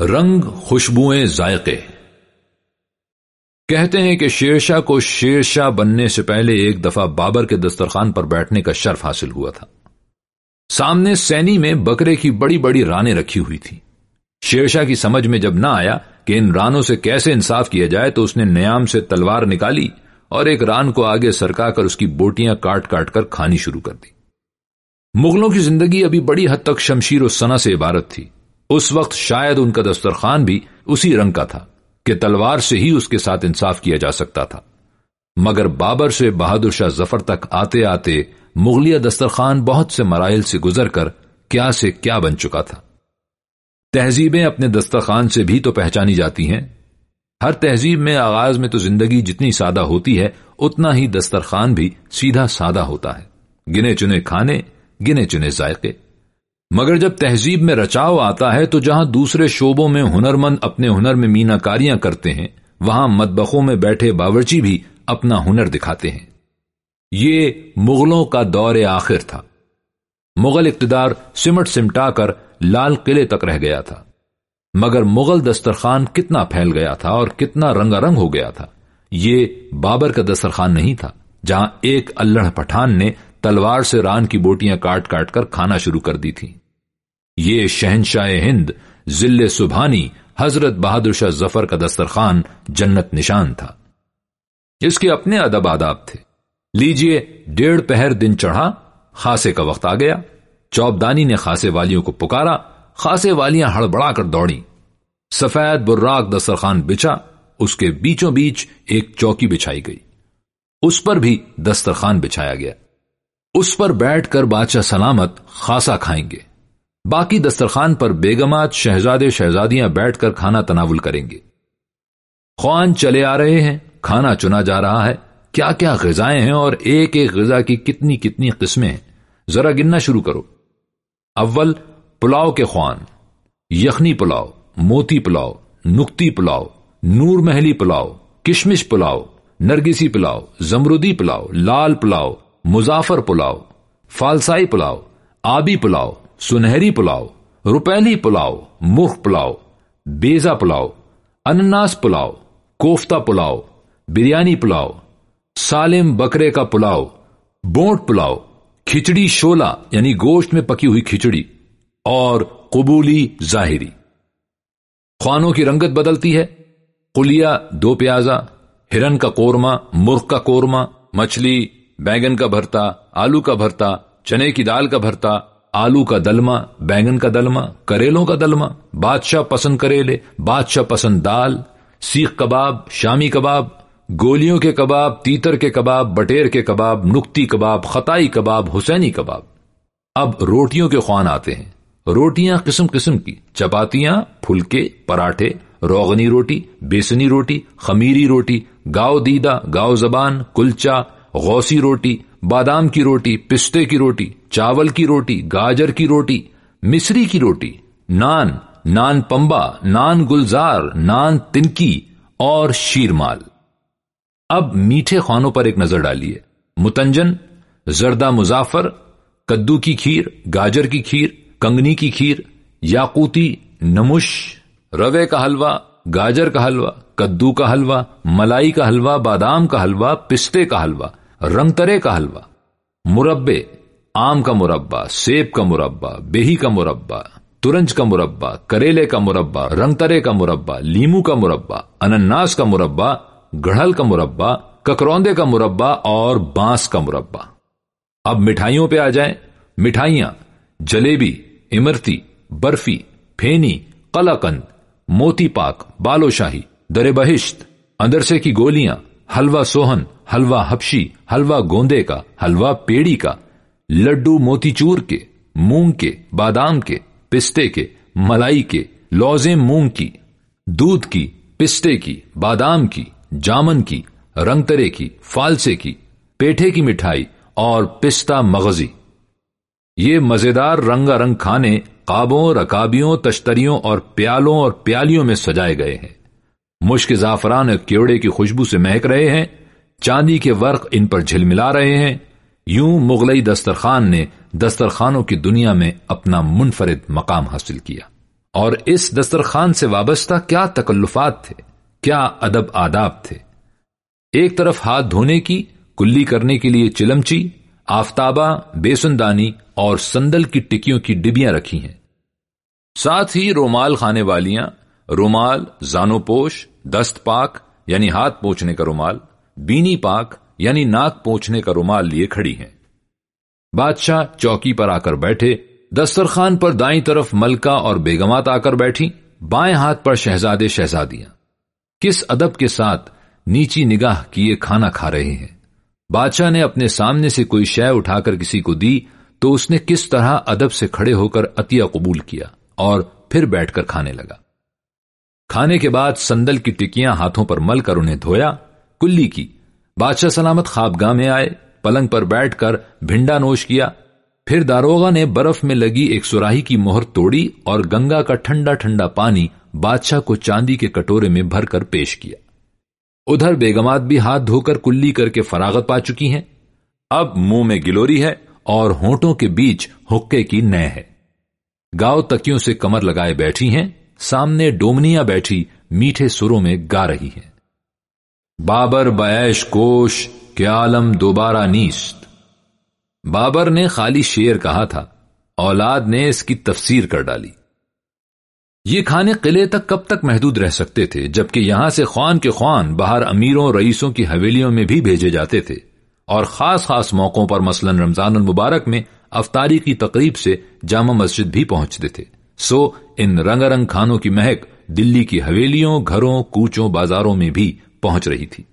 رنگ خوشبوئیں ذائقے۔ کہتے ہیں کہ شیرشاہ کو شیرشاہ بننے سے پہلے ایک دفعہ بابر کے دسترخوان پر بیٹھنے کا شرف حاصل ہوا تھا۔ سامنے سینی میں بکرے کی بڑی بڑی رانے رکھی ہوئی تھی شیرشاہ کی سمجھ میں جب نہ آیا کہ ان رانوں سے کیسے انصاف کیا جائے تو اس نے نیام سے تلوار نکالی اور ایک ران کو آگے سرکا کر اس کی بوٹیاں کاٹ کاٹ کر کھانی شروع کر دی۔ مغلوں کی زندگی ابھی بڑی حد تک شمشیر و سنا سے عبارت تھی۔ اس وقت شاید ان کا دسترخوان بھی اسی رنگ کا تھا کہ تلوار سے ہی اس کے ساتھ انصاف کیا جا سکتا تھا۔ مگر بابر سے بہادر شاہ ظفر تک آتے آتے مغلیہ دسترخوان بہت سے مرائل سے گزر کر کیا سے کیا بن چکا تھا۔ تہذیبیں اپنے دسترخوان سے بھی تو پہچانی جاتی ہیں۔ ہر تہذیب میں آغاز میں تو زندگی جتنی سادہ ہوتی ہے، اتنا ہی دسترخوان بھی سیدھا سادہ ہوتا ہے۔ گنے چنے کھانے، گنے چنے ذائقے۔ مگر جب تہذیب میں رچاؤ آتا ہے تو جہاں دوسرے شعبوں میں ہنرمند اپنے ہنر میں مینا کاریاں کرتے ہیں، وہاں مدبخوں میں بیٹھے باورچی بھی اپنا ہنر دکھاتے ہیں۔ یہ مغلوں کا دور آخر تھا۔ مغل اقتدار سمٹ سمٹا کر لال قلعے تک رہ گیا تھا۔ مگر مغل دسترخوان کتنا پھیل گیا تھا اور کتنا رنگا رنگ ہو گیا تھا۔ یہ بابر کا دسترخوان نہیں تھا، جہاں ایک اللہ پٹھان نے تلوار سے ران کی بوٹیاں کاٹ کاٹ کر کھانا شروع کر دی تھی یہ شہنشاہ ہند ذل سبحانی حضرت بہادر شاہ ظفر کا دسترخوان جنت نشان تھا۔ اس کے اپنے ادب آداب تھے۔ لیجیے، ڈیڑھ پہر دن چڑھا، خاصے کا وقت آ گیا۔ چوبدانی نے خاصے والیوں کو پکارا۔ خاصے والیاں ہڑبڑا کر دوڑی سفید براق دسترخوان بچا اس کے بیچوں بیچ ایک چوکی بچھائی گئی۔ اس پر بھی دسترخوان بچھایا گیا۔ اس پر بیٹھ کر بادشاہ سلامت خاصا کھائیں گے۔ باقی دسترخوان پر بیگمات، شہزادے، شہزادیاں بیٹھ کر کھانا تناول کریں گے۔ خوان چلے آ رہے ہیں، کھانا چنا جا رہا ہے۔ کیا کیا غذائیں ہیں اور ایک ایک غذا کی کتنی کتنی قسمیں ہیں۔ ذرا گننا شروع کرو۔ اول، پلاؤ کے خوان۔ یخنی پلاؤ، موتی پلاؤ، نکتی پلاؤ، نور محلی پلاؤ، کشمش پلاؤ، نرگسی پلاؤ زمردی پلاؤ، لال پلاؤ، مظافر پلاؤ، فالسائی پلاؤ، آبی پلاؤ۔ سنہری پلاؤ، روپیلی پلاؤ مخ پلاؤ، بیزا پلاؤ، انناس پلاؤ، کوفتہ پلاؤ، بریانی پلاؤ، سالم بکرے کا پلاؤ، بونٹ پلاؤ، کھچڑی شولا یعنی گوشت میں پکی ہوئی کھچڑی، اور قبولی ظاہری خوانوں کی رنگت بدلتی ہے کلیا دو پیازا ہرن کا کورما مرغ کا کورما مچھلی، بیگن کا بھرتا، آلو کا بھرتا، چنے کی دال کا بھرتا آلو کا دلما، بینگن کا دلما، کریلوں کا دلما، بادشاہ پسند کریلے، بادشاہ پسند دال، سیخ کباب، شامی کباب، گولیوں کے کباب، تیتر کے کباب، بٹیر کے کباب نکتی کباب، خطائی کباب، حسینی کباب۔ اب روٹیوں کے خوان آتے ہیں۔ روٹیاں قسم قسم کی۔ چپاتیاں، پھلکے، پراٹھے، روغنی روٹی، بیسنی روٹی، خمیری روٹی، گاؤ دیدہ، گاؤ زبان، کلچا، غوثی روٹی، بادام کی روٹی، پستے کی روٹی۔ چاول کی روٹی، گاجر کی روٹی، مصری کی روٹی، نان نان پمبا، نان گلزار، نان تنکی اور شیرمال۔ اب میٹھے خوانوں پر ایک نظر ڈالیے۔ متنجن، زردہ مظافر، کدو کی کھیر، گاجر کی کھیر، کنگنی کی کھیر، یاقوتی نمش روے کا حلوہ، گاجر کا حلوہ، کدو کا حلوہ، ملائی کا حلوہ، بادام کا حلوہ، پستے کا حلوہ رنگترے کا حلوہ مربے آم کا مربع، سیب کا مربع، بیہی کا مربع، ترنج کا مربع، کریلے کا مربع، رنگترے کا مربع، لیمو کا مربع، انناس کا مربع، گڑھل کا مربع ککروندے کا مربع اور بانس کا مربع۔ اب مٹھائیوں پہ آ جائیں۔ مٹھائیاں، جلیبی، امرتی، برفی، پھینی، قلقند، موتی پاک، بالو شاہی در بہشت، اندرسے کی گولیاں، حلوہ سوہن، حلوہ ہپشی حلوہ گوندے کا، حلوہ پیڑی کا۔ لڈو موتی چور کے، مونگ کے، بادام کے، پستے کے، ملائی کے لوزے مونگ کی، دودھ کی، پستے کی، بادام کی، جامن کی، رنگترے کی، فالسے کی، پیٹھے کی مٹھائی اور پستہ مغزی۔ یہ مزیدار رنگا رنگ کھانے قابوں، رکابیوں، تشتریوں اور پیالوں اور پیالیوں میں سجائے گئے ہیں۔ مشک زعفران کیوڑے کی خوشبو سے مہک رہے ہیں۔ چاندی کے ورق ان پر جھل ملا رہے ہیں۔ یوں مغلئی دسترخوان نے دسترخوانوں کی دنیا میں اپنا منفرد مقام حاصل کیا۔ اور اس دسترخوان سے وابستہ کیا تکلفات تھے؟ کیا ادب آداب تھے؟ ایک طرف ہاتھ دھونے کی، کلی کرنے کے لیے چلمچی، آفتابہ، بیسندانی اور سندل کی ٹکیوں کی ڈبیاں رکھی ہیں۔ ساتھ ہی رومال کھانے والیاں، رومال، زانو پوش، دست پاک یعنی ہاتھ پوچھنے کا رومال، بینی پاک یعنی ناک پوچھنے کا رومال لیے کھڑی ہیں۔ بادشاہ چوکی پر آ کر بیٹھے، دسترخوان پر دائیں طرف ملکہ اور بیگمات آ کر بیٹھی، بائیں ہاتھ پر شہزادے شہزادیاں۔ کس ادب کے ساتھ نیچی نگاہ کیے کھانا کھا رہے ہیں؟ بادشاہ نے اپنے سامنے سے کوئی شے اٹھا کر کسی کو دی تو اس نے کس طرح ادب سے کھڑے ہو کر عطیہ قبول کیا اور پھر بیٹھ کر کھانے لگا۔ کھانے کے بعد سندل کی ٹکیاں ہاتھوں پر مل کر انہیں دھویا، کلی کی۔ بادشاہ سلامت خوابگاہ میں آئے، پلنگ پر بیٹھ کر بھنڈا نوش کیا۔ پھر داروغا نے برف میں لگی ایک سراہی کی مہر توڑی اور گنگا کا ٹھنڈا ٹھنڈا پانی بادشاہ کو چاندی کے کٹورے میں بھر کر پیش کیا۔ ادھر بیگمات بھی ہاتھ دھو کر کلی کر کے فراغت پا چکی ہیں۔ اب منہ میں گلوری ہے اور ہونٹوں کے بیچ حکے کی نئے ہے۔ گاؤ تکیوں سے کمر لگائے بیٹھی ہیں، سامنے ڈومنیاں بیٹھی میٹھے سروں میں گا رہی ہیں۔ بابر بیش کوش کے عالم دوبارہ نیست۔ بابر نے خالی شیر کہا تھا، اولاد نے اس کی تفسیر کر ڈالی۔ یہ کھانے قلعے تک کب تک محدود رہ سکتے تھے، جبکہ یہاں سے خوان کے خوان باہر امیروں، رئیسوں کی حویلیوں میں بھی بھیجے جاتے تھے۔ اور خاص خاص موقعوں پر مثلا رمضان المبارک میں افطاری کی تقریب سے جامع مسجد بھی پہنچتے تھے۔ سو ان رنگ رنگ کھانوں کی مہک دلی کی حویلیوں، گھروں، کوچوں، بازاروں میں بھی پہنچ رہی تھی۔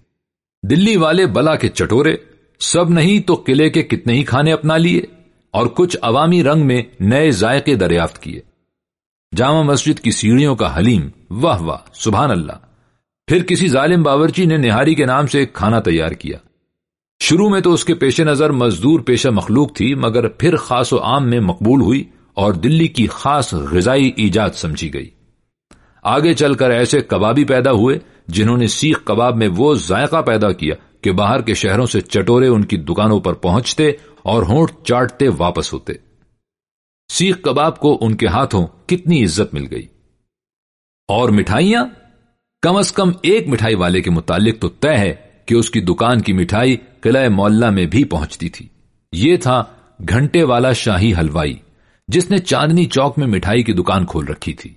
دلی والے بلا کے چٹورے، سب نہیں تو قلعے کے کتنے ہی کھانے اپنا لیے اور کچھ عوامی رنگ میں نئے ذائقے دریافت کیے۔ جامع مسجد کی سیڑھیوں کا حلیم، واہ واہ، سبحان اللہ۔ پھر کسی ظالم باورچی نے نہاری کے نام سے ایک کھانا تیار کیا۔ شروع میں تو اس کے پیش نظر مزدور پیشہ مخلوق تھی، مگر پھر خاص و عام میں مقبول ہوئی اور دلی کی خاص غذائی ایجاد سمجھی گئی۔ آگے چل کر ایسے کبابی پیدا ہوئے جنہوں نے سیخ کباب میں وہ ذائقہ پیدا کیا کہ باہر کے شہروں سے چٹورے ان کی دکانوں پر پہنچتے اور ہونٹ چاٹتے واپس ہوتے۔ سیخ کباب کو ان کے ہاتھوں کتنی عزت مل گئی۔ اور مٹھائیاں؟ کم از کم ایک مٹھائی والے کے متعلق تو طے ہے کہ اس کی دکان کی مٹھائی قلعہ مولا میں بھی پہنچتی تھی۔ یہ تھا گھنٹے والا شاہی حلوائی، جس نے چاندنی چوک میں مٹھائی کی دکان کھول رکھی تھی۔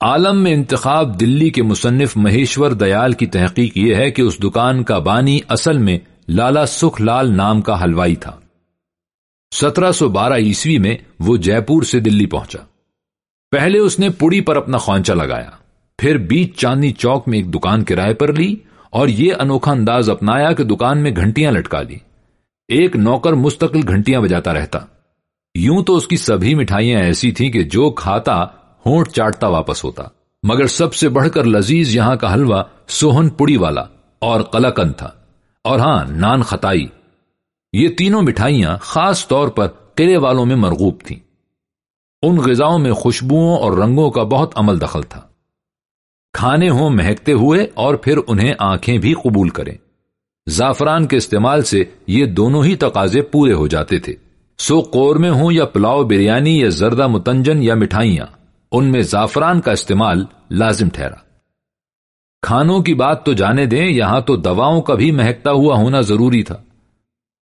عالم میں انتخاب دلی کے مصنف مہیشور دیال کی تحقیق یہ ہے کہ اس دکان کا بانی اصل میں لالا سکھ لال نام کا حلوائی تھا۔ سترہ سو بارہ عیسوی میں وہ جے پور سے دلی پہنچا۔ پہلے اس نے پڑی پر اپنا خوانچا لگایا۔ پھر بیچ چاندنی چوک میں ایک دکان کرائے پر لی اور یہ انوکھا انداز اپنایا کہ دکان میں گھنٹیاں لٹکا لی ایک نوکر مستقل گھنٹیاں بجاتا رہتا۔ یوں تو اس کی سبھی مٹھائیاں ایسی تھیں کہ جو کھاتا ہونٹ چاٹتا واپس ہوتا، مگر سب سے بڑھ کر لذیذ یہاں کا حلوہ سوہن پڑی والا اور قلقن تھا۔ اور ہاں نان خطائی۔ یہ تینوں مٹھائیاں خاص طور پر قلعے والوں میں مرغوب تھیں۔ ان غذاؤں میں خوشبوؤں اور رنگوں کا بہت عمل دخل تھا۔ کھانے ہوں مہکتے ہوئے اور پھر انہیں آنکھیں بھی قبول کریں۔ زعفران کے استعمال سے یہ دونوں ہی تقاضے پورے ہو جاتے تھے۔ سو قورمے ہوں یا پلاؤ بریانی یا زردہ متنجن یا مٹھائیاں۔ ان میں زعفران کا استعمال لازم ٹھہرا۔ کھانوں کی بات تو جانے دیں، یہاں تو دواؤں کا بھی مہکتا ہوا ہونا ضروری تھا۔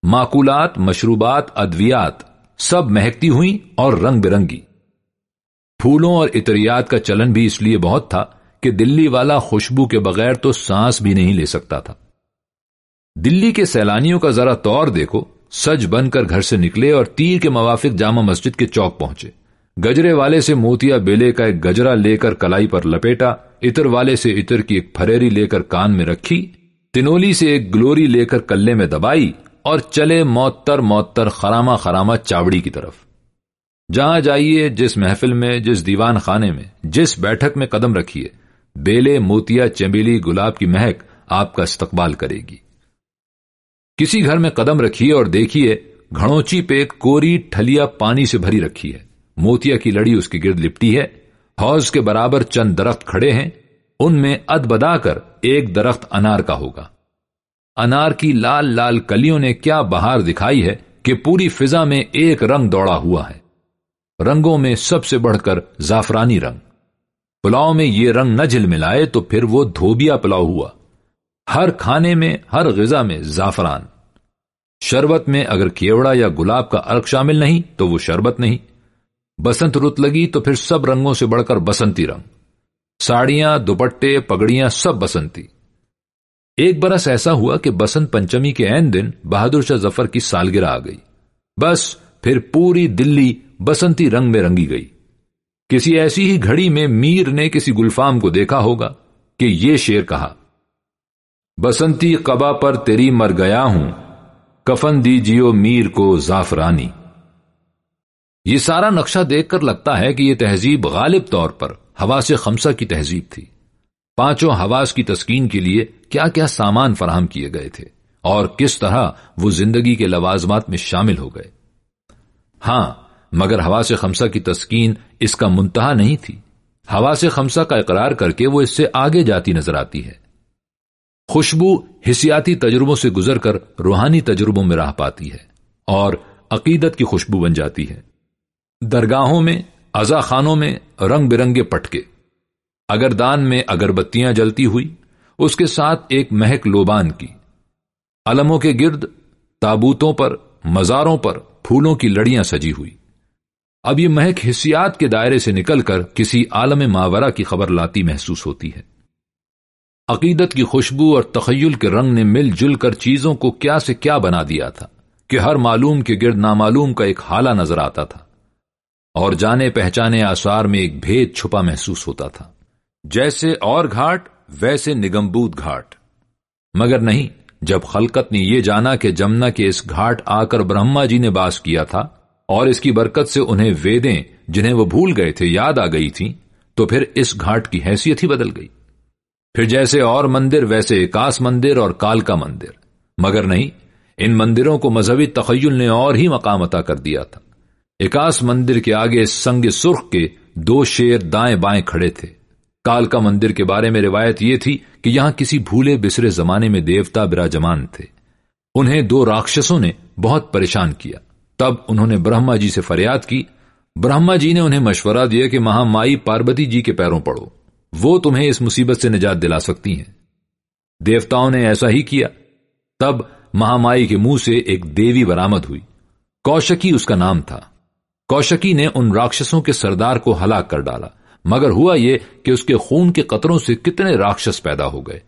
معقولات، مشروبات، ادویات سب مہکتی ہوئی اور رنگ برنگی۔ پھولوں اور اطریات کا چلن بھی اس لیے بہت تھا کہ دلی والا خوشبو کے بغیر تو سانس بھی نہیں لے سکتا تھا۔ دلی کے سیلانیوں کا ذرا طور دیکھو، سج بن کر گھر سے نکلے اور تیر کے موافق جامع مسجد کے چوک پہنچے۔ گجرے والے سے موتیا بیلے کا ایک گجرا لے کر کلائی پر لپیٹا اتر والے سے اتر کی ایک پھریری لے کر کان میں رکھی، تنولی سے ایک گلوری لے کر کلے میں دبائی اور چلے موتر موتر خراما خراما چاوڑی کی طرف۔ جہاں جائیے، جس محفل میں، جس دیوان خانے میں، جس بیٹھک میں قدم رکھیے، بیلے، موتیا، چمیلی، گلاب کی مہک آپ کا استقبال کرے گی۔ کسی گھر میں قدم رکھیے اور دیکھیے گھڑوچی پہ کوری ٹھلیا پانی سے بھری رکھی ہے۔ موتیا کی لڑی اس کے گرد لپٹی ہے حوض کے برابر چند درخت کھڑے ہیں، ان میں اد بدا کر ایک درخت انار کا ہوگا۔ انار کی لال لال کلیوں نے کیا بہار دکھائی ہے کہ پوری فضا میں ایک رنگ دوڑا ہوا ہے۔ رنگوں میں سب سے بڑھ کر زعفرانی رنگ۔ پلاؤ میں یہ رنگ نہ جل ملائے تو پھر وہ دھوبیا پلاؤ ہوا۔ ہر کھانے میں، ہر غذا میں زعفران۔ شربت میں اگر کیوڑا یا گلاب کا ارک شامل نہیں تو وہ شربت نہیں۔ بسنت رت لگی تو پھر سب رنگوں سے بڑھ کر بسنتی رنگ۔ ساڑیاں، دوپٹے، پگڑیاں سب بسنتی۔ ایک برس ایسا ہوا کہ بسنت پنچمی کے این دن بہادر شاہ ظفر کی سالگرہ آ گئی۔ بس پھر پوری دلی بسنتی رنگ میں رنگی گئی۔ کسی ایسی ہی گھڑی میں میر نے کسی گلفام کو دیکھا ہوگا کہ یہ شیر کہا۔ بسنتی قبا پر تیری مر گیا ہوں، کفن دیجیو میر کو زعفرانی۔ یہ سارا نقشہ دیکھ کر لگتا ہے کہ یہ تہذیب غالب طور پر حواس خمسہ کی تہذیب تھی۔ پانچوں حواس کی تسکین کے لیے کیا کیا سامان فراہم کیے گئے تھے اور کس طرح وہ زندگی کے لوازمات میں شامل ہو گئے۔ ہاں مگر حواس خمسہ کی تسکین اس کا منتہا نہیں تھی۔ حواس خمسہ کا اقرار کر کے وہ اس سے آگے جاتی نظر آتی ہے۔ خوشبو حسیاتی تجربوں سے گزر کر روحانی تجربوں میں راہ پاتی ہے اور عقیدت کی خوشبو بن جاتی ہے۔ درگاہوں میں ازا خانوں میں رنگ برنگے پٹکے۔ اگر دان میں اگربتیاں جلتی ہوئی، اس کے ساتھ ایک مہک لوبان کی۔ علموں کے گرد، تابوتوں پر، مزاروں پر پھولوں کی لڑیاں سجی ہوئی۔ اب یہ مہک حسیات کے دائرے سے نکل کر کسی عالم ماورا کی خبر لاتی محسوس ہوتی ہے۔ عقیدت کی خوشبو اور تخیل کے رنگ نے مل جل کر چیزوں کو کیا سے کیا بنا دیا تھا کہ ہر معلوم کے گرد نامعلوم کا ایک حالہ نظر آتا تھا۔ اور جانے پہچانے آثار میں ایک بھید چھپا محسوس ہوتا تھا۔ جیسے اور گھاٹ، ویسے نگمبود گھاٹ۔ مگر نہیں، جب خلقت نے یہ جانا کہ جمنا کے اس گھاٹ آ کر برہما جی نے باس کیا تھا اور اس کی برکت سے انہیں ویدیں جنہیں وہ بھول گئے تھے یاد آ گئی تھی تو پھر اس گھاٹ کی حیثیت ہی بدل گئی۔ پھر جیسے اور مندر، ویسے اکاس مندر اور کال کا مندر۔ مگر نہیں، ان مندروں کو مذہبی تخیل نے اور ہی مقام عطا کر دیا تھا۔ اکاس مندر کے آگے سنگ سرخ کے دو شیر دائیں بائیں کھڑے تھے۔ کال کا مندر کے بارے میں روایت یہ تھی کہ یہاں کسی بھولے بسرے زمانے میں دیوتا براجمان تھے۔ انہیں دو راکشسوں نے بہت پریشان کیا۔ تب انہوں نے برہما جی سے فریاد کی۔ برہما جی نے انہیں مشورہ دیا کہ مہا مائی پاربتی جی کے پیروں پڑو وہ تمہیں اس مصیبت سے نجات دلا سکتی ہیں۔ دیوتاؤں نے ایسا ہی کیا۔ تب مہامائی کے منہ سے ایک دیوی برامد ہوئی۔ کوشکی اس کا نام تھا۔ کوشکی نے ان راکشسوں کے سردار کو ہلاک کر ڈالا، مگر ہوا یہ کہ اس کے خون کے قطروں سے کتنے راکشس پیدا ہو گئے۔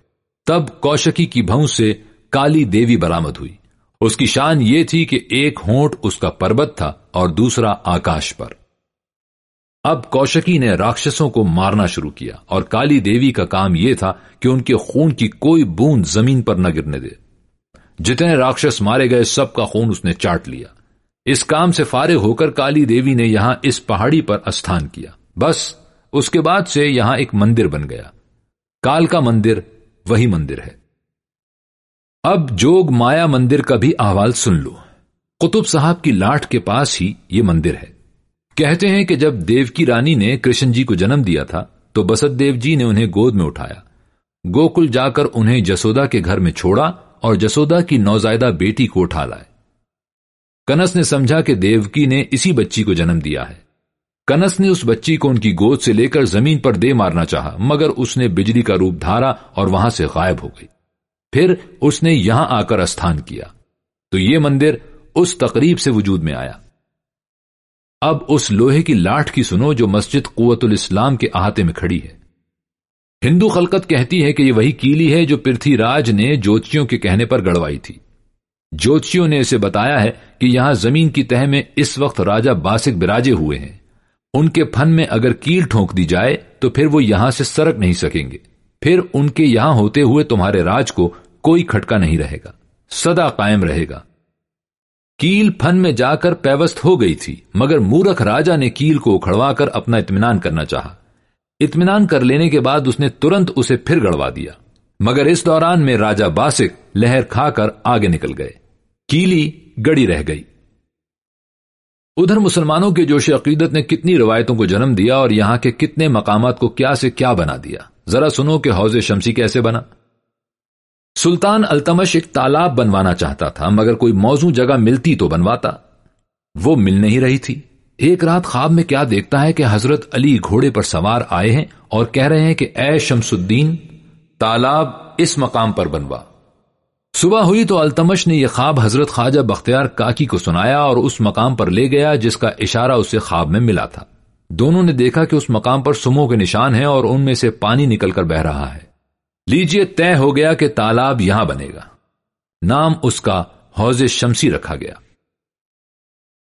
تب کوشکی کی بھون سے کالی دیوی برامد ہوئی۔ اس کی شان یہ تھی کہ ایک ہونٹ اس کا پربت تھا اور دوسرا آکاش پر۔ اب کوشکی نے راکشسوں کو مارنا شروع کیا اور کالی دیوی کا کام یہ تھا کہ ان کے خون کی کوئی بوند زمین پر نہ گرنے دے۔ جتنے راکشس مارے گئے، سب کا خون اس نے چاٹ لیا۔ اس کام سے فارغ ہو کر کالی دیوی نے یہاں اس پہاڑی پر استھان کیا۔ بس، اس کے بعد سے یہاں ایک مندر بن گیا۔ کال کا مندر وہی مندر ہے۔ اب جوگ مایا مندر کا بھی احوال سن لو۔ قطب صاحب کی لاٹ کے پاس ہی یہ مندر ہے۔ کہتے ہیں کہ جب دیو کی رانی نے کرشن جی کو جنم دیا تھا، تو بسد دیو جی نے انہیں گود میں اٹھایا۔ گوکل جا کر انہیں جسودا کے گھر میں چھوڑا اور جسودا کی نوزائیدہ بیٹی کو اٹھا لائے۔ کنس نے سمجھا کہ دیوکی نے اسی بچی کو جنم دیا ہے۔ کنس نے اس بچی کو ان کی گود سے لے کر زمین پر دے مارنا چاہا، مگر اس نے بجلی کا روپ دھارا اور وہاں سے غائب ہو گئی۔ پھر اس نے یہاں آ کر استھان کیا۔ تو یہ مندر اس تقریب سے وجود میں آیا۔ اب اس لوہے کی لاٹ کی سنو جو مسجد قوت الاسلام کے احاطے میں کھڑی ہے۔ ہندو خلقت کہتی ہے کہ یہ وہی کیلی ہے جو پرتھی راج نے جوتیوں کے کہنے پر گڑوائی تھی۔ جوتشیوں نے اسے بتایا ہے کہ یہاں زمین کی تہ میں اس وقت راجہ باسک براجے ہوئے ہیں۔ ان کے پھن میں اگر کیل ٹھونک دی جائے تو پھر وہ یہاں سے سرک نہیں سکیں گے۔ پھر ان کے یہاں ہوتے ہوئے تمہارے راج کو کوئی کھٹکا نہیں رہے گا۔ سدا قائم رہے گا۔ کیل پھن میں جا کر پیوست ہو گئی تھی، مگر مورکھ راجا نے کیل کو اکھڑوا کر اپنا اطمینان کرنا چاہا۔ اطمینان کر لینے کے بعد اس نے ترنت اسے پھر گڑوا دیا۔ مگر اس دوران میں راجا باسک لہر کھا کر آگے نکل گئے۔ کیلی گڑی رہ گئی۔ ادھر مسلمانوں کے جوش عقیدت نے کتنی روایتوں کو جنم دیا اور یہاں کے کتنے مقامات کو کیا سے کیا بنا دیا۔ ذرا سنو کہ حوض شمسی کیسے بنا۔ سلطان التمش ایک تالاب بنوانا چاہتا تھا، مگر کوئی موزوں جگہ ملتی تو بنواتا۔ وہ مل نہیں رہی تھی۔ ایک رات خواب میں کیا دیکھتا ہے کہ حضرت علی گھوڑے پر سوار آئے ہیں اور کہہ رہے ہیں کہ اے شمس الدین، تالاب اس مقام پر بنوا۔ صبح ہوئی تو التمش نے یہ خواب حضرت خواجہ بختیار کاکی کو سنایا اور اس مقام پر لے گیا جس کا اشارہ اسے خواب میں ملا تھا۔ دونوں نے دیکھا کہ اس مقام پر سمو کے نشان ہیں اور ان میں سے پانی نکل کر بہ رہا ہے۔ لیجیے طے ہو گیا کہ تالاب یہاں بنے گا۔ نام اس کا حوض شمسی رکھا گیا۔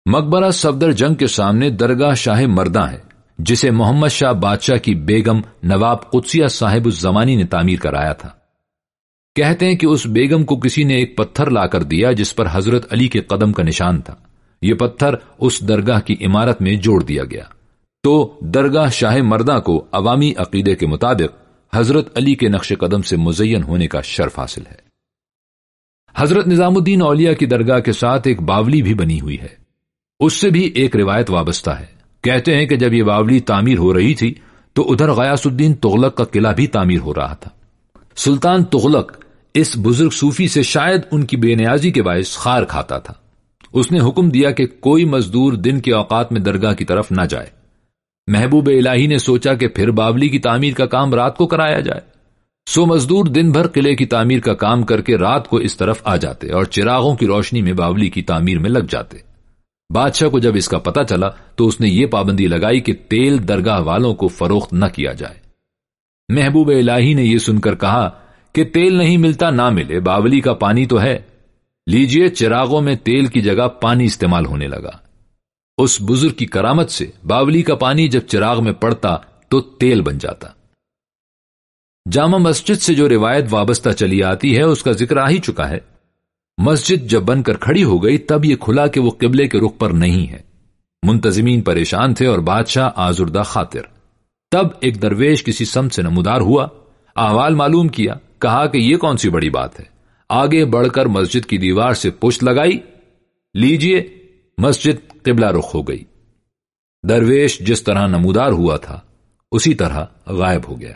مقبرہ صفدر جنگ کے سامنے درگاہ شاہ مردہ ہے جسے محمد شاہ بادشاہ کی بیگم نواب قدسیہ صاحب الزمانی نے تعمیر کرایا تھا۔ کہتے ہیں کہ اس بیگم کو کسی نے ایک پتھر لا کر دیا جس پر حضرت علی کے قدم کا نشان تھا۔ یہ پتھر اس درگاہ کی عمارت میں جوڑ دیا گیا۔ تو درگاہ شاہ مردہ کو عوامی عقیدے کے مطابق حضرت علی کے نقش قدم سے مزین ہونے کا شرف حاصل ہے۔ حضرت نظام الدین اولیاء کی درگاہ کے ساتھ ایک باولی بھی بنی ہوئی ہے۔ اس سے بھی ایک روایت وابستہ ہے۔ کہتے ہیں کہ جب یہ باولی تعمیر ہو رہی تھی تو ادھر غیاس الدین تغلق کا قلعہ بھی تعمیر ہو رہا تھا۔ سلطان تغلق اس بزرگ صوفی سے شاید ان کی بے نیازی کے باعث خار کھاتا تھا۔ اس نے حکم دیا کہ کوئی مزدور دن کے اوقات میں درگاہ کی طرف نہ جائے۔ محبوب الہی نے سوچا کہ پھر باولی کی تعمیر کا کام رات کو کرایا جائے۔ سو مزدور دن بھر قلعے کی تعمیر کا کام کر کے رات کو اس طرف آ جاتے اور چراغوں کی روشنی میں باولی کی تعمیر میں لگ جاتے۔ بادشاہ کو جب اس کا پتا چلا تو اس نے یہ پابندی لگائی کہ تیل درگاہ والوں کو فروخت نہ کیا جائے۔ محبوب الہی نے یہ سن کر کہا کہ تیل نہیں ملتا، نہ ملے۔ باولی کا پانی تو ہے۔ لیجیے چراغوں میں تیل کی جگہ پانی استعمال ہونے لگا۔ اس بزرگ کی کرامت سے باولی کا پانی جب چراغ میں پڑتا تو تیل بن جاتا۔ جامع مسجد سے جو روایت وابستہ چلی آتی ہے، اس کا ذکر آ ہی چکا ہے۔ مسجد جب بن کر کھڑی ہو گئی، تب یہ کھلا کہ وہ قبلے کے رخ پر نہیں ہے۔ منتظمین پریشان تھے اور بادشاہ آزردہ خاطر۔ تب ایک درویش کسی سم سے نمودار ہوا، احوال معلوم کیا، کہا کہ یہ کون سی بڑی بات ہے؟ آگے بڑھ کر مسجد کی دیوار سے پشت لگائی، لیجیے، مسجد قبلہ رخ ہو گئی۔ درویش جس طرح نمودار ہوا تھا، اسی طرح غائب ہو گیا۔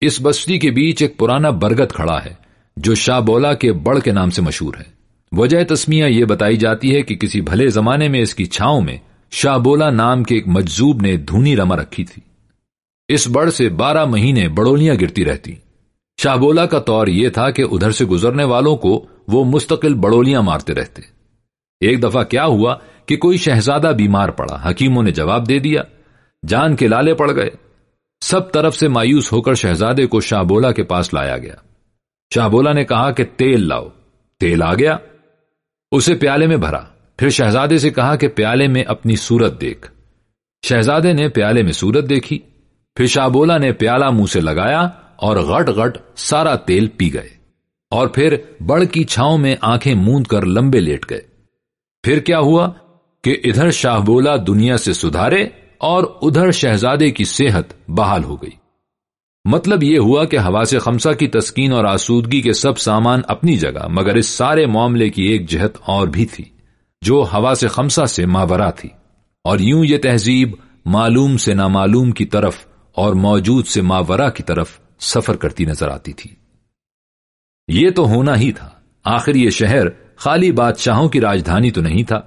اس بستی کے بیچ ایک پرانا برگت کھڑا ہے، جو شاہ بولا کے بڑ کے نام سے مشہور ہے۔ وجہ تسمیہ یہ بتائی جاتی ہے کہ کسی بھلے زمانے میں اس کی چھاؤں میں شاہ بولا نام کے ایک مجزوب نے دھونی رما رکھی تھی۔ اس بڑ سے بارہ مہینے بڑولیاں گرتی رہتی۔ شاہ بولا کا طور یہ تھا کہ ادھر سے گزرنے والوں کو وہ مستقل بڑولیاں مارتے رہتے۔ ایک دفعہ کیا ہوا کہ کوئی شہزادہ بیمار پڑا۔ حکیموں نے جواب دے دیا۔ جان کے لالے پڑ گئے۔ سب طرف سے مایوس ہو کر شہزادے کو شاہ بولا کے پاس لایا گیا۔ شاہ بولا نے کہا کہ تیل لاؤ۔ تیل آ گیا۔ اسے پیالے میں بھرا۔ پھر شہزادے سے کہا کہ پیالے میں اپنی صورت دیکھ۔ شہزادے نے پیالے میں صورت دیکھی۔ پھر شاہ بولا نے پیالہ منہ سے لگایا اور غٹ غٹ سارا تیل پی گئے۔ اور پھر بڑ کی چھاؤں میں آنکھیں موند کر لمبے لیٹ گئے۔ پھر کیا ہوا کہ ادھر شاہ بولا دنیا سے سدھارے اور ادھر شہزادے کی صحت بحال ہو گئی۔ مطلب یہ ہوا کہ ہوا سے خمسہ کی تسکین اور آسودگی کے سب سامان اپنی جگہ، مگر اس سارے معاملے کی ایک جہت اور بھی تھی۔ جو ہوا سے خمسہ سے ماورا تھی۔ اور یوں یہ تہذیب معلوم سے نامعلوم کی طرف اور موجود سے ماورا کی طرف سفر کرتی نظر آتی تھی۔ یہ تو ہونا ہی تھا۔ آخر یہ شہر خالی بادشاہوں کی راجدھانی تو نہیں تھا۔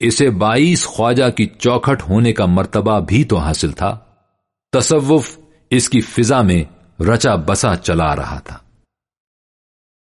اسے بائیس خواجہ کی چوکھٹ ہونے کا مرتبہ بھی تو حاصل تھا۔ تصوف اس کی فضا میں رچا بسا چلا رہا تھا۔